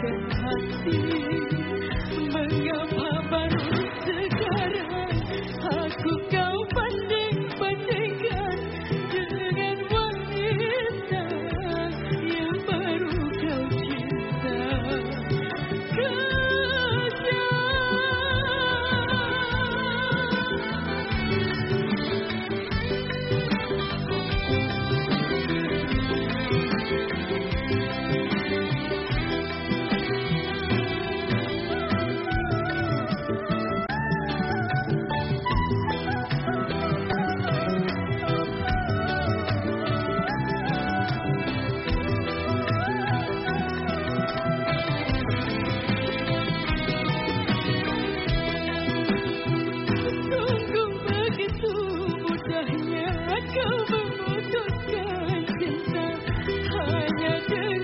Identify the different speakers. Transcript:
Speaker 1: 이노 래. you do.